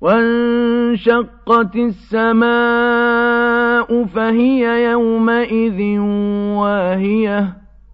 وانشقت السماء فهي يومئذ واهية.